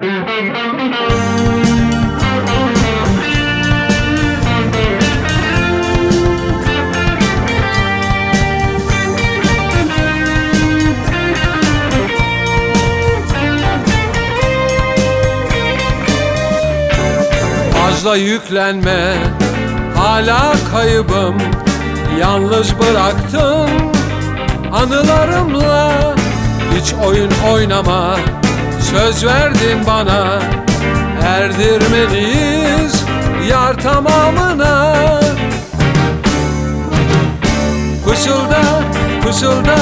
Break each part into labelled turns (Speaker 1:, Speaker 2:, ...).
Speaker 1: Fazla yüklenme Hala kaybım. Yalnız bıraktın Anılarımla. Hiç oyun oynama Söz verdin bana Erdirmeliyiz Yar tamamına Fısılda, fısılda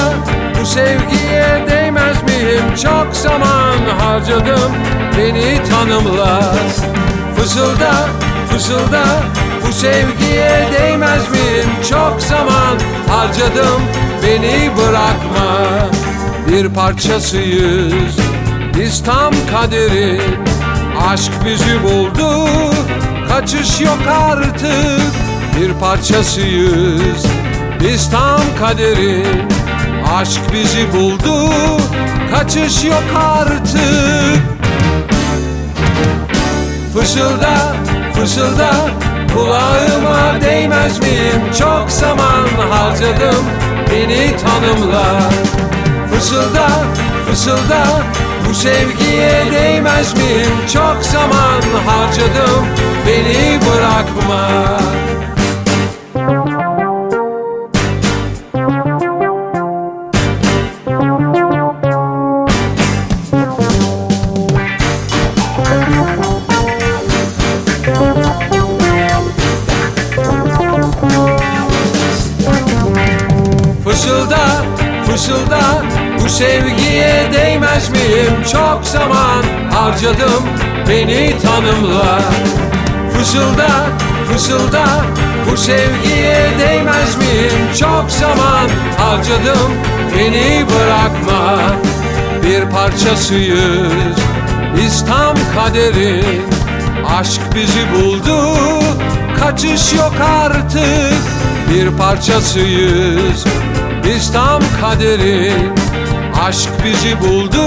Speaker 1: Bu sevgiye değmez miyim? Çok zaman harcadım Beni tanımla Fısılda, fısılda Bu sevgiye değmez miyim? Çok zaman harcadım Beni bırakma Bir parçasıyız Biz tam kaderin Aşk bizi buldu. Kaçış yok artık Bir parçasıyız. Biz tam kaderin Aşk bizi buldu. Kaçış yok artık. Fısılda, fısılda Kulağıma değmez miyim? Çok zaman harcadım Beni tanımla. Fısılda, fısılda Bu sevgiye değmez miyim? Çok zaman harcadım Beni bırakma Fısılda, fısılda Bu sevgiye değmez miyim? Çok zaman harcadım Beni tanımla Fısılda, fısılda Bu sevgiye değmez miyim? Çok zaman harcadım Beni bırakma Bir parçasıyız Biz tam kaderin. Aşk bizi buldu Kaçış yok artık. Bir parçasıyız biz tam kaderin Aşk bizi buldu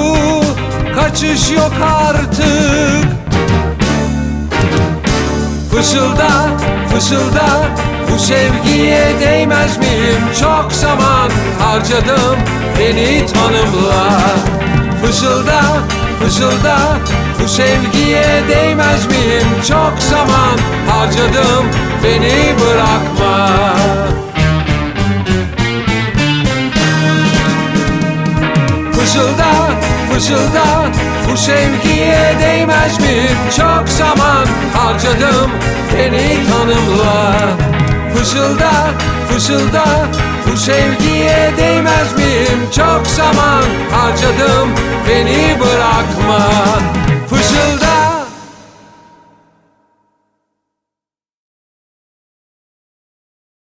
Speaker 1: Kaçış yok artık Fısılda, fısılda Bu sevgiye değmez miyim? Çok zaman harcadım Beni tanımla Fısılda, fısılda Bu sevgiye değmez miyim? Çok zaman harcadım Beni bırakma Fısılda, fısılda Bu sevgiye değmez mi? Çok zaman harcadım Beni tanımla Fısılda, fısılda Bu sevgiye değmez miyim? Çok zaman harcadım Beni bırakma Fısılda